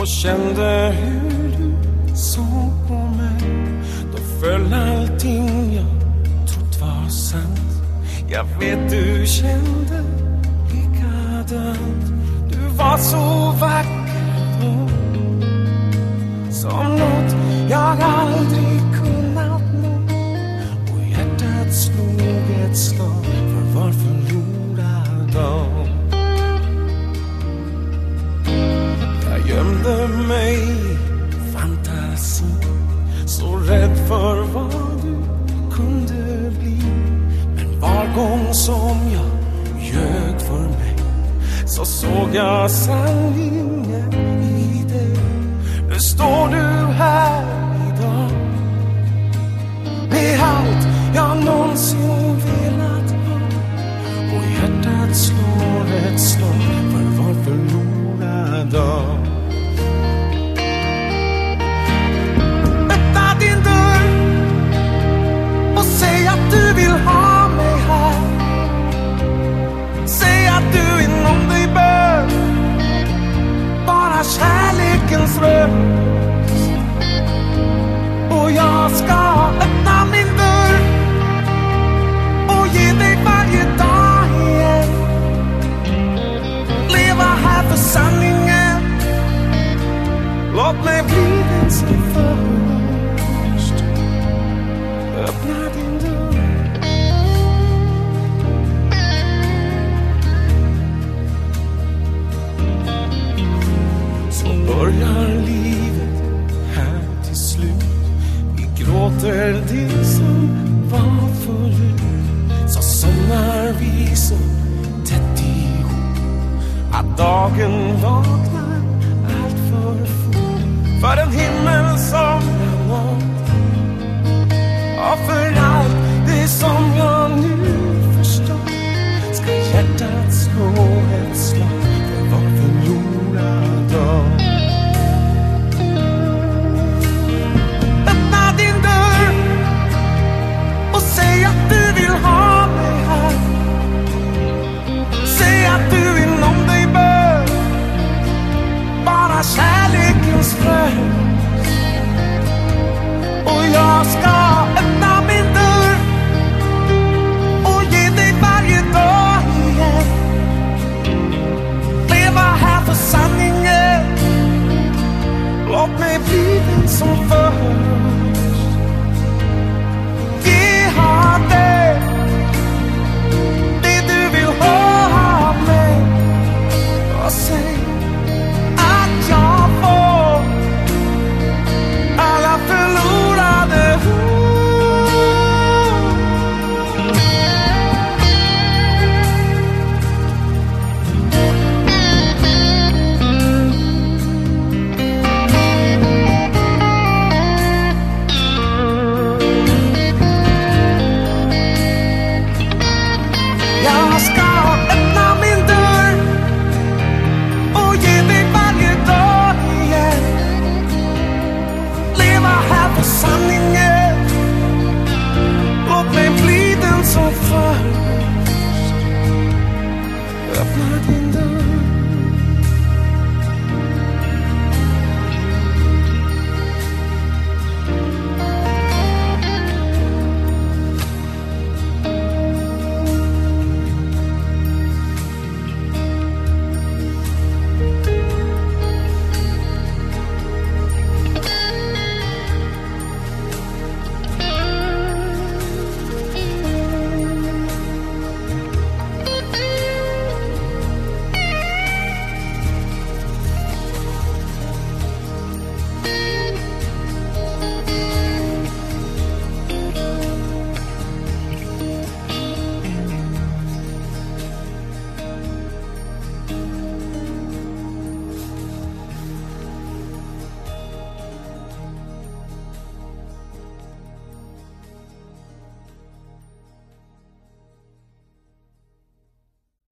och kände hur du såg på mig. Då föll allting jag trott var sant. Jag vet du kände likadant. Du var så vacker då Som nåt jag aldrig Jag mig i fantasin Så rädd för vad du kunde bli. Men var gång som jag ljög för mig Så såg jag sanningen i dig Nu står du här börjar livet här till slut. Vi gråter det som var förut. Så somnar vi så tätt ihop att dagen vaknar allt för fort. För en himmel som são forros